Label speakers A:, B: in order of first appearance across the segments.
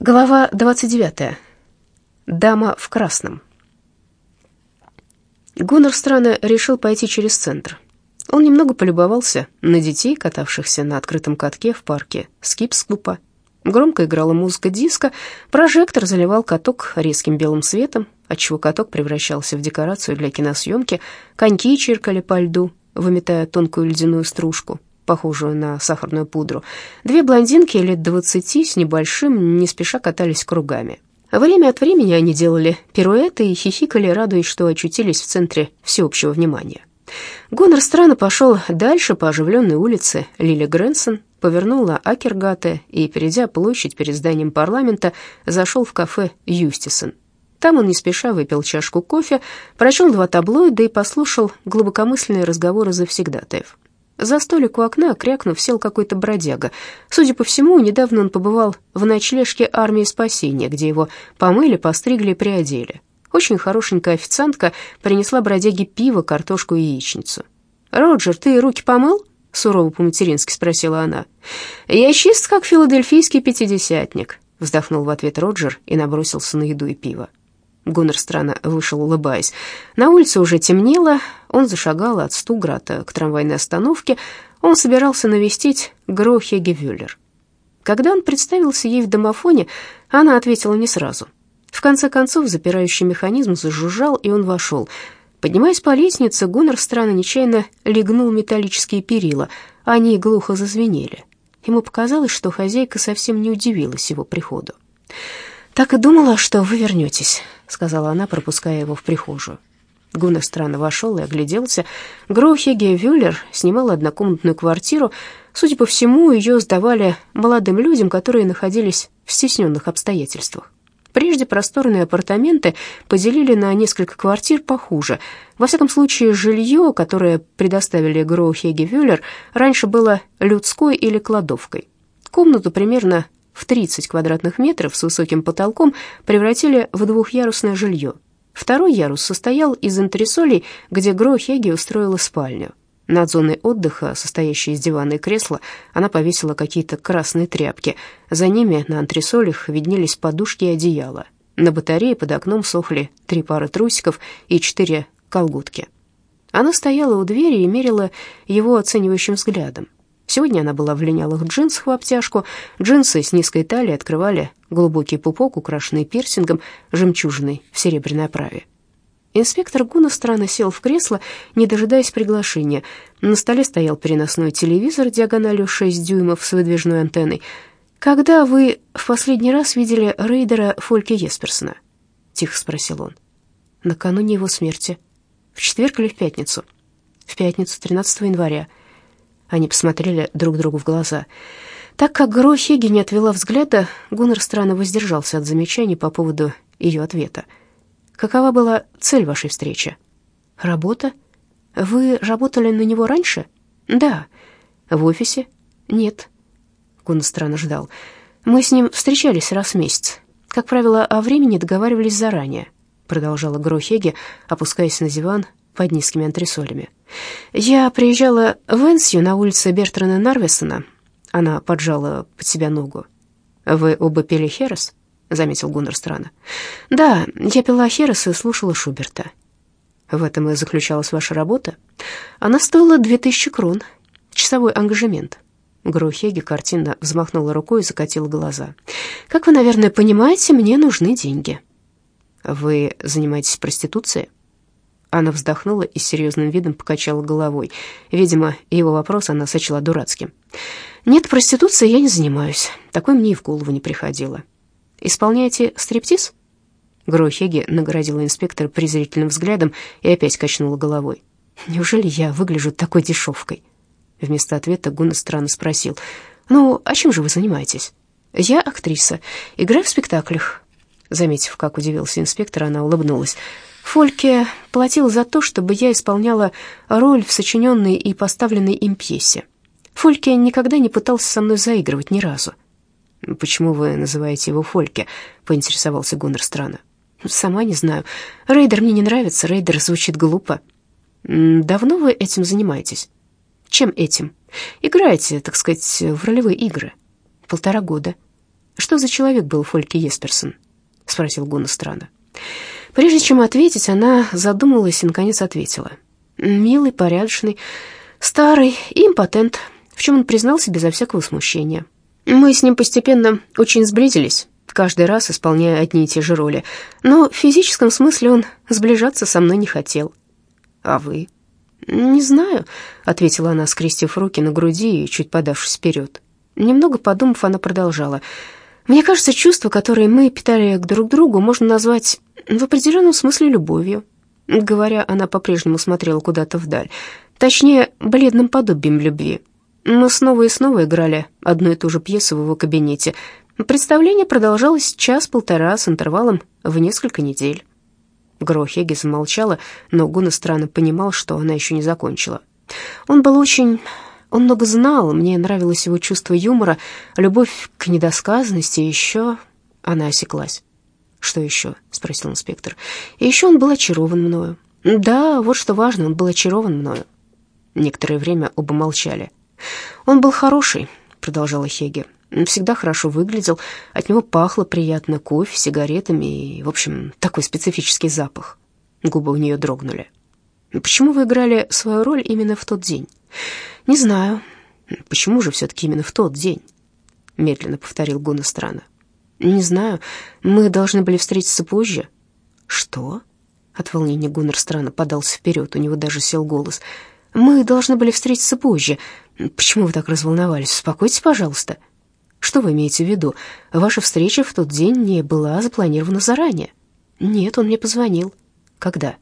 A: Глава 29. Дама в красном. Гуннер странно решил пойти через центр. Он немного полюбовался на детей, катавшихся на открытом катке в парке Скипскупа. Громко играла музыка диска, прожектор заливал каток резким белым светом, отчего каток превращался в декорацию для киносъемки, коньки чиркали по льду, выметая тонкую ледяную стружку, похожую на сахарную пудру. Две блондинки лет двадцати с небольшим не спеша катались кругами. Время от времени они делали пируэты и хихикали, радуясь, что очутились в центре всеобщего внимания. Гонор странно пошел дальше по оживленной улице Лили Грэнсон, повернул на Акергате и, перейдя площадь перед зданием парламента, зашел в кафе «Юстисон». Там он не спеша выпил чашку кофе, прочел два таблоида и послушал глубокомысленные разговоры завсегдатаев. За столик у окна, крякнув, сел какой-то бродяга. Судя по всему, недавно он побывал в ночлежке армии спасения, где его помыли, постригли и приодели. Очень хорошенькая официантка принесла бродяге пиво, картошку и яичницу. «Роджер, ты руки помыл?» — сурово по-матерински спросила она. «Я чист, как филадельфийский пятидесятник», — вздохнул в ответ Роджер и набросился на еду и пиво. Гуннер странно вышел, улыбаясь. На улице уже темнело, он зашагал от Стуграта к трамвайной остановке. Он собирался навестить Гро Хегевюллер. Когда он представился ей в домофоне, она ответила не сразу. В конце концов, запирающий механизм зажужжал, и он вошел. Поднимаясь по лестнице, Гуннер странно нечаянно легнул металлические перила. Они глухо зазвенели. Ему показалось, что хозяйка совсем не удивилась его приходу. «Так и думала, что вы вернетесь», — сказала она, пропуская его в прихожую. Гуннер странно вошел и огляделся. Гроухеге Вюллер снимала однокомнатную квартиру. Судя по всему, ее сдавали молодым людям, которые находились в стесненных обстоятельствах. Прежде просторные апартаменты поделили на несколько квартир похуже. Во всяком случае, жилье, которое предоставили Гроухеге Вюллер, раньше было людской или кладовкой. Комнату примерно в 30 квадратных метров с высоким потолком превратили в двухъярусное жилье. Второй ярус состоял из антресолей, где Гро Хеги устроила спальню. Над зоной отдыха, состоящей из дивана и кресла, она повесила какие-то красные тряпки. За ними на антресолях виднелись подушки и одеяла. На батарее под окном сохли три пары трусиков и четыре колготки. Она стояла у двери и мерила его оценивающим взглядом. Сегодня она была в линялых джинсах в обтяжку. Джинсы с низкой талией открывали глубокий пупок, украшенный пирсингом, жемчужиной в серебряной оправе. Инспектор Гуна странно сел в кресло, не дожидаясь приглашения. На столе стоял переносной телевизор диагональю 6 дюймов с выдвижной антенной. «Когда вы в последний раз видели рейдера Фольке Есперсона?» — тихо спросил он. «Накануне его смерти. В четверг или в пятницу?» «В пятницу, 13 января». Они посмотрели друг другу в глаза. Так как Гро Хеги не отвела взгляда, Гуннер странно воздержался от замечаний по поводу ее ответа. «Какова была цель вашей встречи?» «Работа? Вы работали на него раньше?» «Да». «В офисе?» «Нет». Гуннер странно ждал. «Мы с ним встречались раз в месяц. Как правило, о времени договаривались заранее», продолжала Гро Хеги, опускаясь на диван под низкими антресолями. «Я приезжала в Энсию на улице Бертрана Нарвесона». Она поджала под себя ногу. «Вы оба пели Херес?» — заметил Гуннер странно. «Да, я пила Херес и слушала Шуберта». «В этом и заключалась ваша работа?» «Она стоила две тысячи крон. Часовой ангажемент». Гроухеги картинно взмахнула рукой и закатила глаза. «Как вы, наверное, понимаете, мне нужны деньги». «Вы занимаетесь проституцией?» Она вздохнула и с серьезным видом покачала головой. Видимо, его вопрос она сочла дурацким. «Нет, проституцией я не занимаюсь. Такой мне и в голову не приходило. Исполняете стриптиз?» Грохеги наградила инспектора презрительным взглядом и опять качнула головой. «Неужели я выгляжу такой дешевкой?» Вместо ответа Гуна странно спросил. «Ну, а чем же вы занимаетесь?» «Я актриса. Играю в спектаклях». Заметив, как удивился инспектор, она улыбнулась. Фольке платил за то, чтобы я исполняла роль в сочиненной и поставленной им пьесе. Фольке никогда не пытался со мной заигрывать ни разу. «Почему вы называете его Фольке?» — поинтересовался Гуннер странно. «Сама не знаю. Рейдер мне не нравится, Рейдер звучит глупо». «Давно вы этим занимаетесь?» «Чем этим?» «Играете, так сказать, в ролевые игры». «Полтора года». Что за человек был Фольке Есперсон?» — спросил Гуна странно. Прежде чем ответить, она задумалась и, наконец, ответила. «Милый, порядочный, старый и импотент, в чем он признался безо всякого смущения. Мы с ним постепенно очень сблизились, каждый раз исполняя одни и те же роли, но в физическом смысле он сближаться со мной не хотел. А вы?» «Не знаю», — ответила она, скрестив руки на груди и чуть подавшись вперед. Немного подумав, она продолжала. «Мне кажется, чувства, которые мы питали к друг другу, можно назвать в определенном смысле любовью». Говоря, она по-прежнему смотрела куда-то вдаль. Точнее, бледным подобием любви. Мы снова и снова играли одну и ту же пьесу в его кабинете. Представление продолжалось час-полтора с интервалом в несколько недель. Грохеги замолчала, но Гуна странно понимал, что она еще не закончила. Он был очень... Он много знал, мне нравилось его чувство юмора, любовь к недосказанности, еще... Она осеклась. «Что еще?» — спросил инспектор. «И еще он был очарован мною». «Да, вот что важно, он был очарован мною». Некоторое время оба молчали. «Он был хороший», — продолжала Хеге. Всегда хорошо выглядел, от него пахло приятно кофе, сигаретами и, в общем, такой специфический запах. Губы у нее дрогнули. «Почему вы играли свою роль именно в тот день?» «Не знаю. Почему же все-таки именно в тот день?» Медленно повторил Гуна странно. «Не знаю. Мы должны были встретиться позже». «Что?» От волнения Гуннер странно подался вперед, у него даже сел голос. «Мы должны были встретиться позже. Почему вы так разволновались? Успокойтесь, пожалуйста». Что вы имеете в виду? Ваша встреча в тот день не была запланирована заранее. Нет, он мне позвонил. Когда?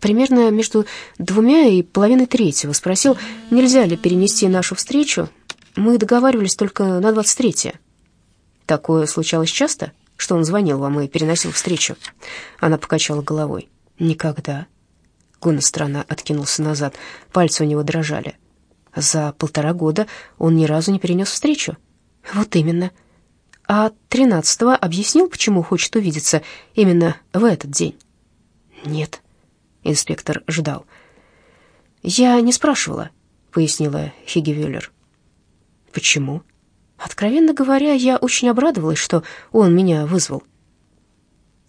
A: Примерно между двумя и половиной третьего. Спросил, нельзя ли перенести нашу встречу. Мы договаривались только на двадцать третье. Такое случалось часто, что он звонил вам и переносил встречу? Она покачала головой. Никогда. Гуна странно откинулся назад. Пальцы у него дрожали. За полтора года он ни разу не перенес встречу. Вот именно. А тринадцатого объяснил, почему хочет увидеться именно в этот день? Нет. Инспектор ждал. Я не спрашивала, пояснила Хигевюллер. Почему? Откровенно говоря, я очень обрадовалась, что он меня вызвал.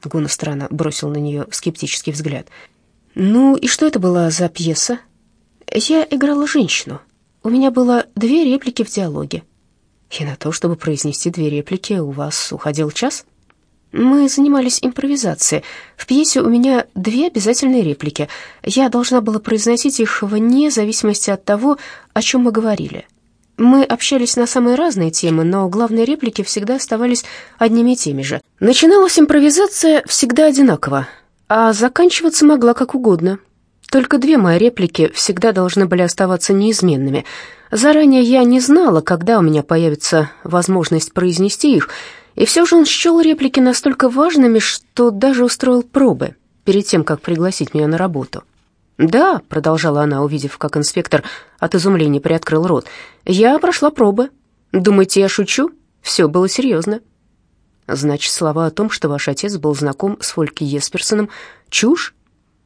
A: Гуна странно бросил на нее скептический взгляд. «Ну и что это была за пьеса?» «Я играла женщину. У меня было две реплики в диалоге. И на то, чтобы произнести две реплики, у вас уходил час? Мы занимались импровизацией. В пьесе у меня две обязательные реплики. Я должна была произносить их вне зависимости от того, о чем мы говорили. Мы общались на самые разные темы, но главные реплики всегда оставались одними и теми же. Начиналась импровизация всегда одинаково, а заканчиваться могла как угодно. Только две мои реплики всегда должны были оставаться неизменными — Заранее я не знала, когда у меня появится возможность произнести их, и все же он счел реплики настолько важными, что даже устроил пробы перед тем, как пригласить меня на работу. «Да», — продолжала она, увидев, как инспектор от изумления приоткрыл рот, — «я прошла пробы. Думаете, я шучу? Все было серьезно». «Значит, слова о том, что ваш отец был знаком с Фольки Есперсоном, чушь?»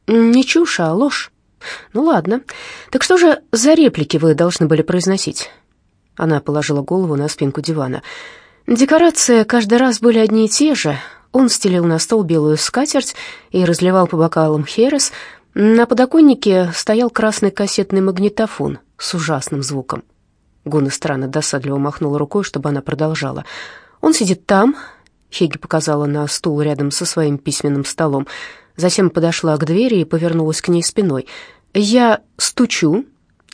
A: «Не чушь, а ложь. «Ну ладно. Так что же за реплики вы должны были произносить?» Она положила голову на спинку дивана. Декорации каждый раз были одни и те же. Он стелил на стол белую скатерть и разливал по бокалам херес. На подоконнике стоял красный кассетный магнитофон с ужасным звуком. Гуна странно досадливо махнула рукой, чтобы она продолжала. «Он сидит там», — Хеги показала на стул рядом со своим письменным столом, — Затем подошла к двери и повернулась к ней спиной. «Я стучу».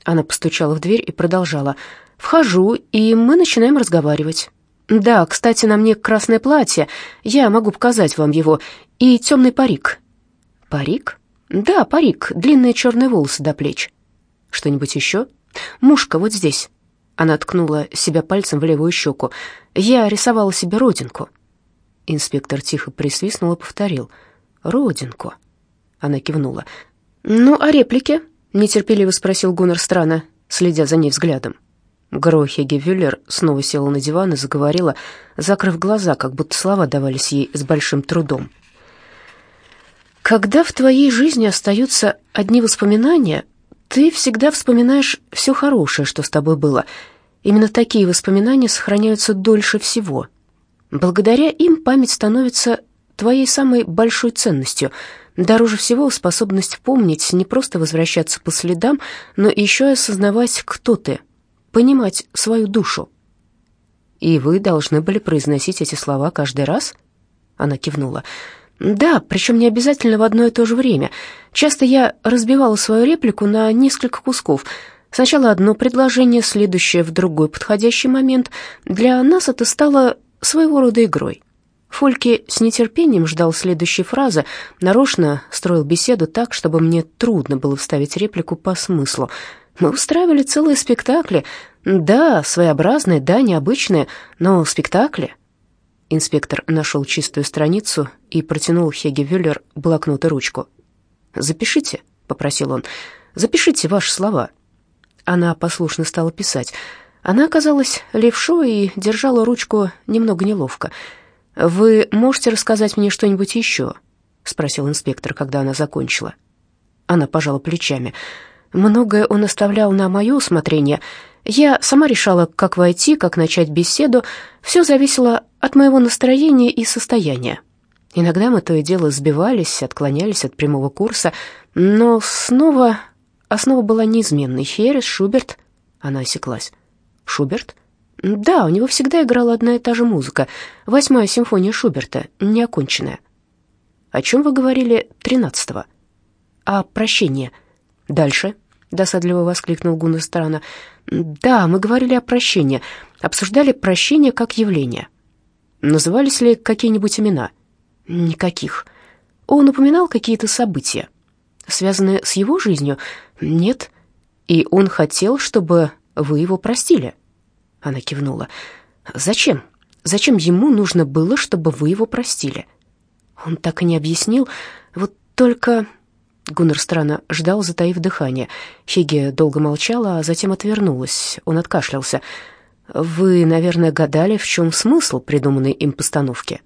A: Она постучала в дверь и продолжала. «Вхожу, и мы начинаем разговаривать». «Да, кстати, на мне красное платье. Я могу показать вам его. И темный парик». «Парик?» «Да, парик. Длинные черные волосы до плеч». «Что-нибудь еще?» «Мушка вот здесь». Она ткнула себя пальцем в левую щеку. «Я рисовала себе родинку». Инспектор тихо присвистнул и повторил – родинку». Она кивнула. «Ну, а реплики?» — нетерпеливо спросил Гуннер странно, следя за ней взглядом. Грохеге Вюллер снова села на диван и заговорила, закрыв глаза, как будто слова давались ей с большим трудом. «Когда в твоей жизни остаются одни воспоминания, ты всегда вспоминаешь все хорошее, что с тобой было. Именно такие воспоминания сохраняются дольше всего. Благодаря им память становится твоей самой большой ценностью. Дороже всего способность помнить, не просто возвращаться по следам, но еще и осознавать, кто ты, понимать свою душу. «И вы должны были произносить эти слова каждый раз?» Она кивнула. «Да, причем не обязательно в одно и то же время. Часто я разбивала свою реплику на несколько кусков. Сначала одно предложение, следующее в другой подходящий момент. Для нас это стало своего рода игрой». Фольки с нетерпением ждал следующей фразы, нарочно строил беседу так, чтобы мне трудно было вставить реплику по смыслу. Мы устраивали целые спектакли. Да, своеобразные, да, необычные, но спектакли. Инспектор нашел чистую страницу и протянул Хеге Вюллер блокнот и ручку. «Запишите», — попросил он, — «запишите ваши слова». Она послушно стала писать. Она оказалась левшой и держала ручку немного неловко. «Вы можете рассказать мне что-нибудь еще?» — спросил инспектор, когда она закончила. Она пожала плечами. Многое он оставлял на мое усмотрение. Я сама решала, как войти, как начать беседу. Все зависело от моего настроения и состояния. Иногда мы то и дело сбивались, отклонялись от прямого курса, но снова основа была неизменной. Херес, Шуберт... Она осеклась. Шуберт? Да, у него всегда играла одна и та же музыка. Восьмая симфония Шуберта, неоконченная. О чем вы говорили тринадцатого? О прощении. Дальше, досадливо воскликнул Страна. Да, мы говорили о прощении, обсуждали прощение как явление. Назывались ли какие-нибудь имена? Никаких. Он упоминал какие-то события, связанные с его жизнью? Нет. И он хотел, чтобы вы его простили? Она кивнула. Зачем? Зачем ему нужно было, чтобы вы его простили? Он так и не объяснил. Вот только Гуннер странно ждал, затаив дыхание. Хиге долго молчала, а затем отвернулась. Он откашлялся. «Вы, наверное, гадали, в чем смысл придуманной им постановки?»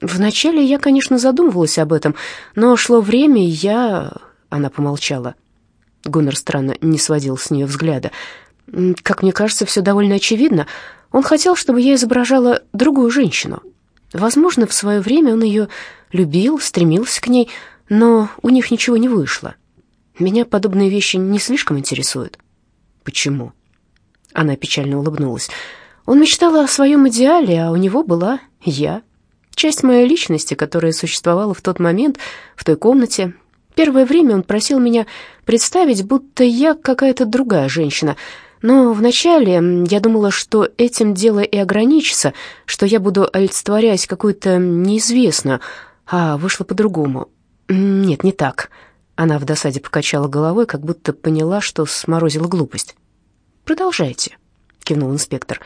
A: «Вначале я, конечно, задумывалась об этом, но шло время, и я...» Она помолчала. Гуннер странно не сводил с нее взгляда. «Как мне кажется, все довольно очевидно. Он хотел, чтобы я изображала другую женщину. Возможно, в свое время он ее любил, стремился к ней, но у них ничего не вышло. Меня подобные вещи не слишком интересуют. Почему? Она печально улыбнулась. Он мечтал о своем идеале, а у него была я. Часть моей личности, которая существовала в тот момент, в той комнате. Первое время он просил меня представить, будто я какая-то другая женщина. Но вначале я думала, что этим дело и ограничится, что я буду олицетворять какую-то неизвестную, а вышло по-другому. «Нет, не так». Она в досаде покачала головой, как будто поняла, что сморозила глупость. «Продолжайте», — кивнул инспектор.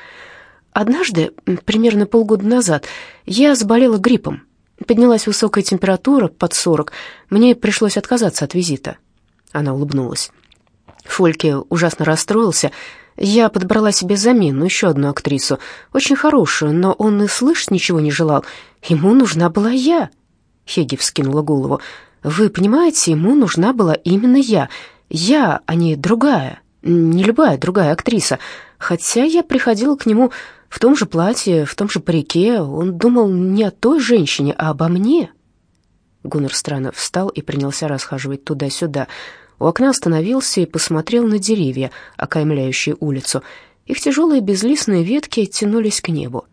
A: «Однажды, примерно полгода назад, я заболела гриппом. Поднялась высокая температура, под сорок. Мне пришлось отказаться от визита». Она улыбнулась. Фольке ужасно расстроился. Я подобрала себе замену, еще одну актрису, очень хорошую, но он и слышать ничего не желал. Ему нужна была я. Хеги вскинула голову. «Вы понимаете, ему нужна была именно я. Я, а не другая, не любая другая актриса. Хотя я приходила к нему в том же платье, в том же парике. Он думал не о той женщине, а обо мне». Гуннер странно встал и принялся расхаживать туда-сюда. У окна остановился и посмотрел на деревья, окаймляющие улицу. Их тяжелые безлистные ветки тянулись к небу.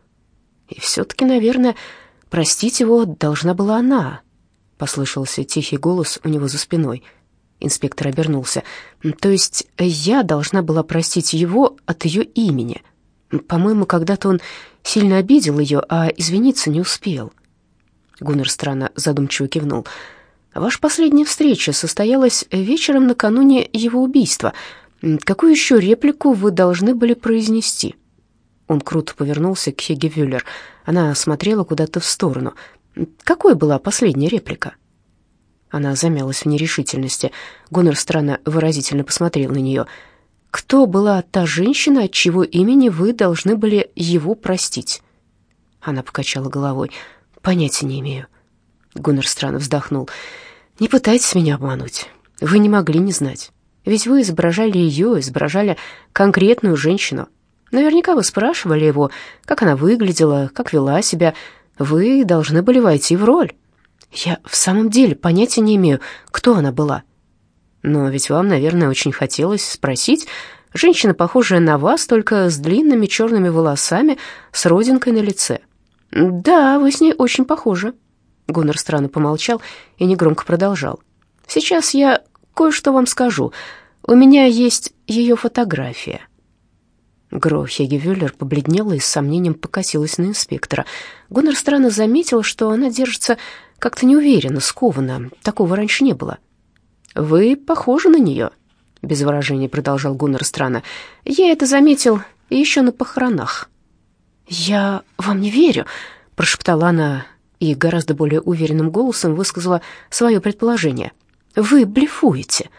A: И все-таки, наверное, Простить его должна была она, послышался тихий голос у него за спиной. Инспектор обернулся. То есть я должна была простить его от ее имени. По-моему, когда-то он сильно обидел ее, а извиниться не успел. Гуннер странно задумчиво кивнул. Ваша последняя встреча состоялась вечером накануне его убийства. Какую еще реплику вы должны были произнести? Он круто повернулся к Хеге Вюллер. Она смотрела куда-то в сторону. Какой была последняя реплика? Она замялась в нерешительности. Гонор странно выразительно посмотрел на нее. «Кто была та женщина, от чьего имени вы должны были его простить?» Она покачала головой. «Понятия не имею». Гуннер странно вздохнул. «Не пытайтесь меня обмануть. Вы не могли не знать. Ведь вы изображали ее, изображали конкретную женщину. Наверняка вы спрашивали его, как она выглядела, как вела себя. Вы должны были войти в роль. Я в самом деле понятия не имею, кто она была. Но ведь вам, наверное, очень хотелось спросить. Женщина, похожая на вас, только с длинными черными волосами, с родинкой на лице. Да, вы с ней очень похожи. Гуннер странно помолчал и негромко продолжал. Сейчас я кое-что вам скажу. У меня есть ее фотография. Гро Хегевюллер побледнела и с сомнением покосилась на инспектора. Гуннер странно заметил, что она держится как-то неуверенно, скованно. Такого раньше не было. «Вы похожи на нее», — без выражения продолжал Гуннер странно. «Я это заметил еще на похоронах». «Я вам не верю», — прошептала она и гораздо более уверенным голосом высказала свое предположение. «Вы блефуете».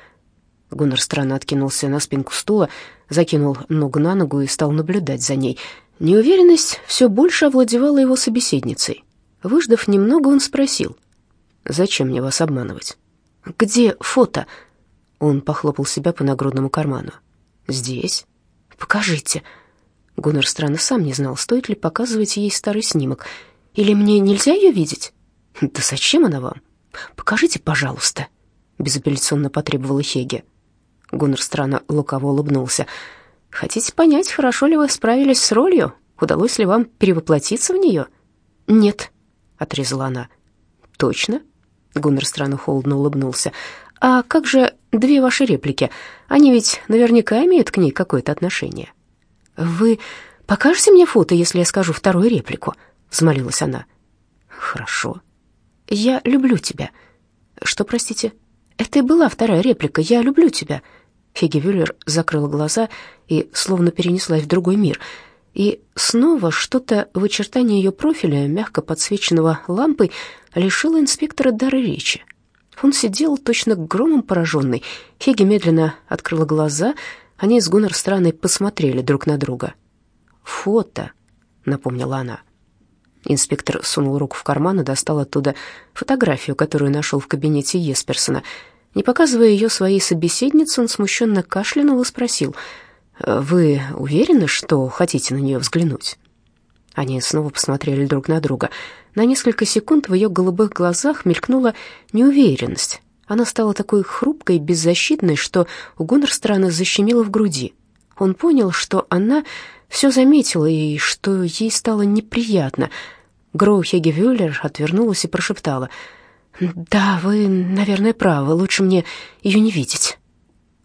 A: Гуннер странно откинулся на спинку стула, закинул ногу на ногу и стал наблюдать за ней. Неуверенность все больше овладевала его собеседницей. Выждав немного, он спросил, «Зачем мне вас обманывать?» «Где фото?» Он похлопал себя по нагрудному карману. «Здесь?» «Покажите». Гуннер странно сам не знал, стоит ли показывать ей старый снимок. «Или мне нельзя ее видеть?» «Да зачем она вам?» «Покажите, пожалуйста», — безапелляционно потребовала Хеге. Гуннер странно лукаво улыбнулся. «Хотите понять, хорошо ли вы справились с ролью? Удалось ли вам перевоплотиться в нее?» «Нет», — отрезала она. «Точно?» — Гуннер странно холодно улыбнулся. «А как же две ваши реплики? Они ведь наверняка имеют к ней какое-то отношение». «Вы покажете мне фото, если я скажу вторую реплику?» — взмолилась она. «Хорошо. Я люблю тебя». «Что, простите?» «Это и была вторая реплика. Я люблю тебя». Хегевюллер закрыла глаза и словно перенеслась в другой мир. И снова что-то в очертании ее профиля, мягко подсвеченного лампой, лишило инспектора дара речи. Он сидел точно громом пораженный. Хеги медленно открыла глаза, они с Гуннер странной посмотрели друг на друга. «Фото», — напомнила она. Инспектор сунул руку в карман и достал оттуда фотографию, которую нашел в кабинете Есперсона — не показывая ее своей собеседнице, он смущенно кашлянул и спросил, «Вы уверены, что хотите на нее взглянуть?» Они снова посмотрели друг на друга. На несколько секунд в ее голубых глазах мелькнула неуверенность. Она стала такой хрупкой и беззащитной, что у Гуннерстрана защемило в груди. Он понял, что она все заметила и что ей стало неприятно. Гроу Хегевюллер отвернулась и прошептала — «Да, вы, наверное, правы. Лучше мне ее не видеть».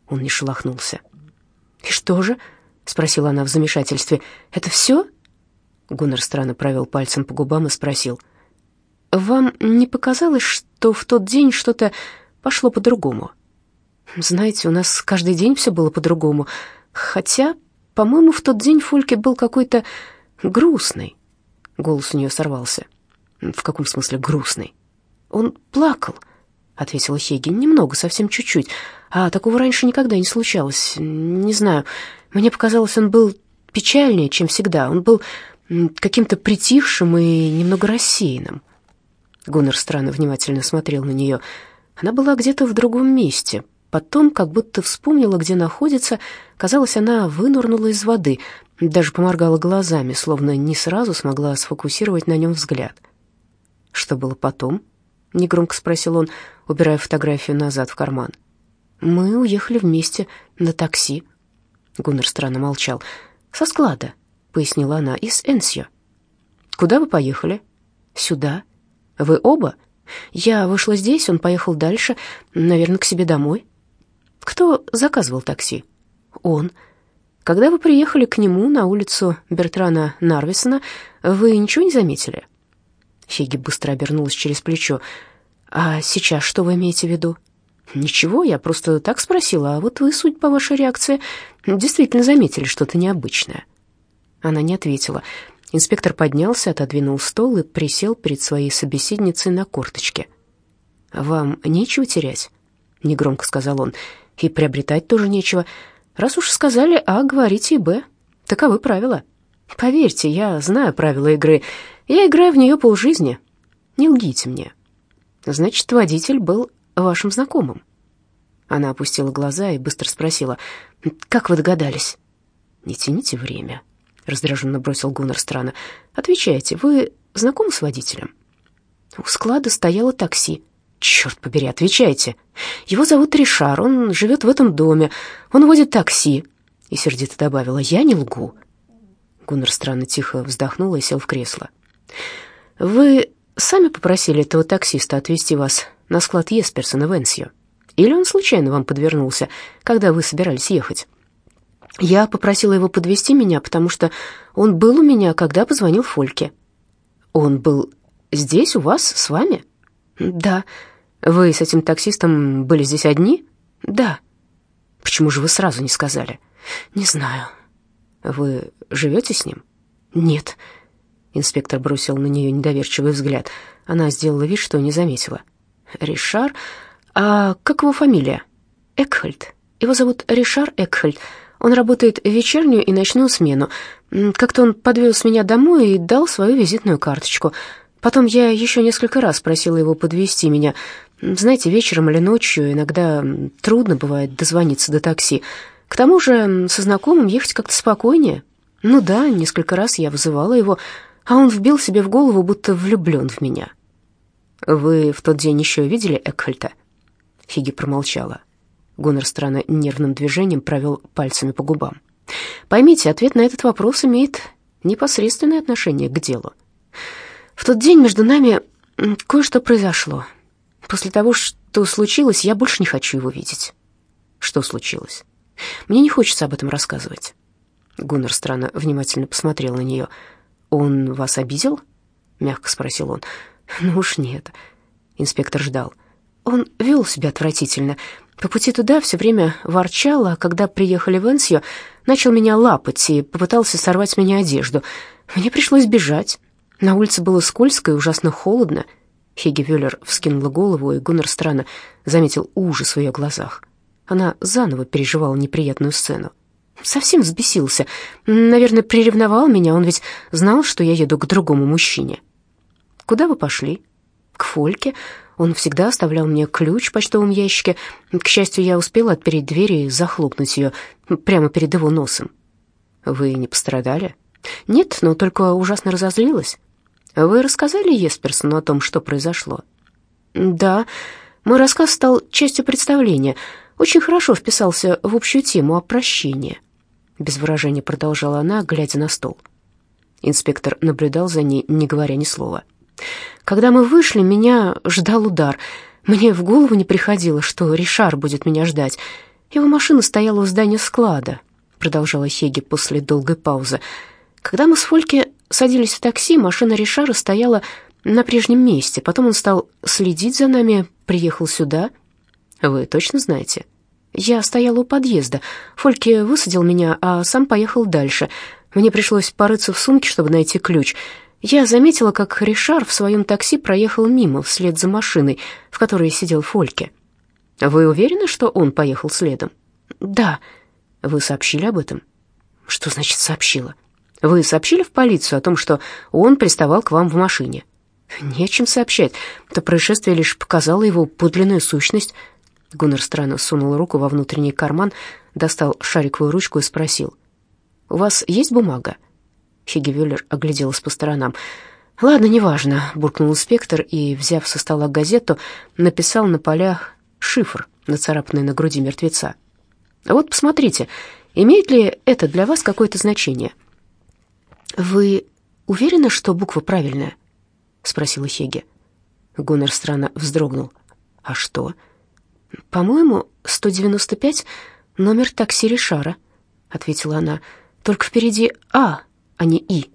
A: Он не шелохнулся. «И что же?» — спросила она в замешательстве. «Это все?» Гуннер странно провел пальцем по губам и спросил. «Вам не показалось, что в тот день что-то пошло по-другому?» «Знаете, у нас каждый день все было по-другому. Хотя, по-моему, в тот день Фольке был какой-то грустный». Голос у нее сорвался. «В каком смысле грустный?» Он плакал, ответила Хейген. Немного, совсем чуть-чуть. А такого раньше никогда не случалось. Не знаю. Мне показалось, он был печальнее, чем всегда. Он был каким-то притихшим и немного рассеянным. Гуннер странно внимательно смотрел на нее. Она была где-то в другом месте. Потом, как будто вспомнила, где находится, казалось, она вынырнула из воды, даже поморгала глазами, словно не сразу смогла сфокусировать на нем взгляд. Что было потом? Негромко спросил он, убирая фотографию назад в карман. Мы уехали вместе на такси. Гуннер странно молчал. Со склада, пояснила она, из Энсио. Куда вы поехали? Сюда. Вы оба? Я вышла здесь, он поехал дальше, наверное, к себе домой. Кто заказывал такси? Он. Когда вы приехали к нему на улицу Бертрана Нарвисона, вы ничего не заметили? Фиги быстро обернулась через плечо. «А сейчас что вы имеете в виду?» «Ничего, я просто так спросила, а вот вы, судя по вашей реакции, действительно заметили что-то необычное». Она не ответила. Инспектор поднялся, отодвинул стол и присел перед своей собеседницей на корточке. «Вам нечего терять?» — негромко сказал он. «И приобретать тоже нечего. Раз уж сказали А, говорите и Б. Таковы правила. Поверьте, я знаю правила игры. Я играю в нее полжизни. Не лгите мне. Значит, водитель был вашим знакомым. Она опустила глаза и быстро спросила: "Как вы догадались?" "Не тяните время", — раздраженно бросил Гуннер странно. «Отвечайте, вы знакомы с водителем?» У склада стояло такси. «Черт побери, отвечайте. Его зовут Ришар, он живет в этом доме, он водит такси». И сердито добавила, «Я не лгу». Гуннер странно тихо вздохнул и сел в кресло. «Вы сами попросили этого таксиста отвезти вас на склад Есперсона в Энсио? Или он случайно вам подвернулся, когда вы собирались ехать?» Я попросила его подвести меня, потому что он был у меня, когда позвонил Фольке. Он был здесь у вас с вами? Да. Вы с этим таксистом были здесь одни? Да. Почему же вы сразу не сказали? Не знаю. Вы живете с ним? Нет. Инспектор бросил на нее недоверчивый взгляд. Она сделала вид, что не заметила. Ришар? А как его фамилия? Экхольд. Его зовут Ришар Экхольд. Он работает вечернюю и ночную смену. Как-то он подвез меня домой и дал свою визитную карточку. Потом я еще несколько раз просила его подвести меня. Знаете, вечером или ночью иногда трудно бывает дозвониться до такси. К тому же со знакомым ехать как-то спокойнее. Ну да, несколько раз я вызывала его, а он вбил себе в голову, будто влюблен в меня. «Вы в тот день еще видели Экхальта?» Фиги промолчала. Гуннер странно нервным движением провел пальцами по губам. Поймите, ответ на этот вопрос имеет непосредственное отношение к делу. В тот день между нами кое-что произошло. После того, что случилось, я больше не хочу его видеть. Что случилось? Мне не хочется об этом рассказывать. Гуннер странно внимательно посмотрел на нее. «Он вас обидел?» — мягко спросил он. «Ну уж нет». Инспектор ждал. Он вел себя отвратительно. По пути туда все время ворчал, а когда приехали в Энсио, начал меня лапать и попытался сорвать меня одежду. Мне пришлось бежать. На улице было скользко и ужасно холодно. Хеги Вюллер вскинула голову, и Гуннер странно заметил ужас в ее глазах. Она заново переживала неприятную сцену. Совсем взбесился. Наверное, приревновал меня, он ведь знал, что я еду к другому мужчине. «Куда вы пошли?» «К Фольке. Он всегда оставлял мне ключ в почтовом ящике. К счастью, я успела отпереть дверь и захлопнуть ее прямо перед его носом. Вы не пострадали? Нет, но только ужасно разозлилась. Вы рассказали Есперсону о том, что произошло? Да, мой рассказ стал частью представления. Очень хорошо вписался в общую тему о прощении. Без выражения продолжала она, глядя на стол. Инспектор наблюдал за ней, не говоря ни слова. Когда мы вышли, меня ждал удар. Мне в голову не приходило, что Ришар будет меня ждать. Его машина стояла у здания склада, продолжала Хеги после долгой паузы. Когда мы с Фольке садились в такси, машина Ришара стояла на прежнем месте. Потом он стал следить за нами, приехал сюда. Вы точно знаете? Я стояла у подъезда. Фольке высадил меня, а сам поехал дальше. Мне пришлось порыться в сумке, чтобы найти ключ. Я заметила, как Ришар в своем такси проехал мимо вслед за машиной, в которой сидел Фольке. Вы уверены, что он поехал следом? Да. Вы сообщили об этом? Что значит сообщила? Вы сообщили в полицию о том, что он приставал к вам в машине? Нечем сообщать. Это происшествие лишь показало его подлинную сущность. Гуннер странно сунул руку во внутренний карман, достал шариковую ручку и спросил. «У вас есть бумага?» Хигевюллер огляделась по сторонам. «Ладно, неважно», — буркнул инспектор и, взяв со стола газету, написал на полях шифр, нацарапанный на груди мертвеца. «Вот посмотрите, имеет ли это для вас какое-то значение?» «Вы уверены, что буква правильная?» — спросила Хеге. Гуннер странно вздрогнул. «А что?» «По-моему, 195 — номер такси Ришара», — ответила она. «Только впереди «А», а не «И».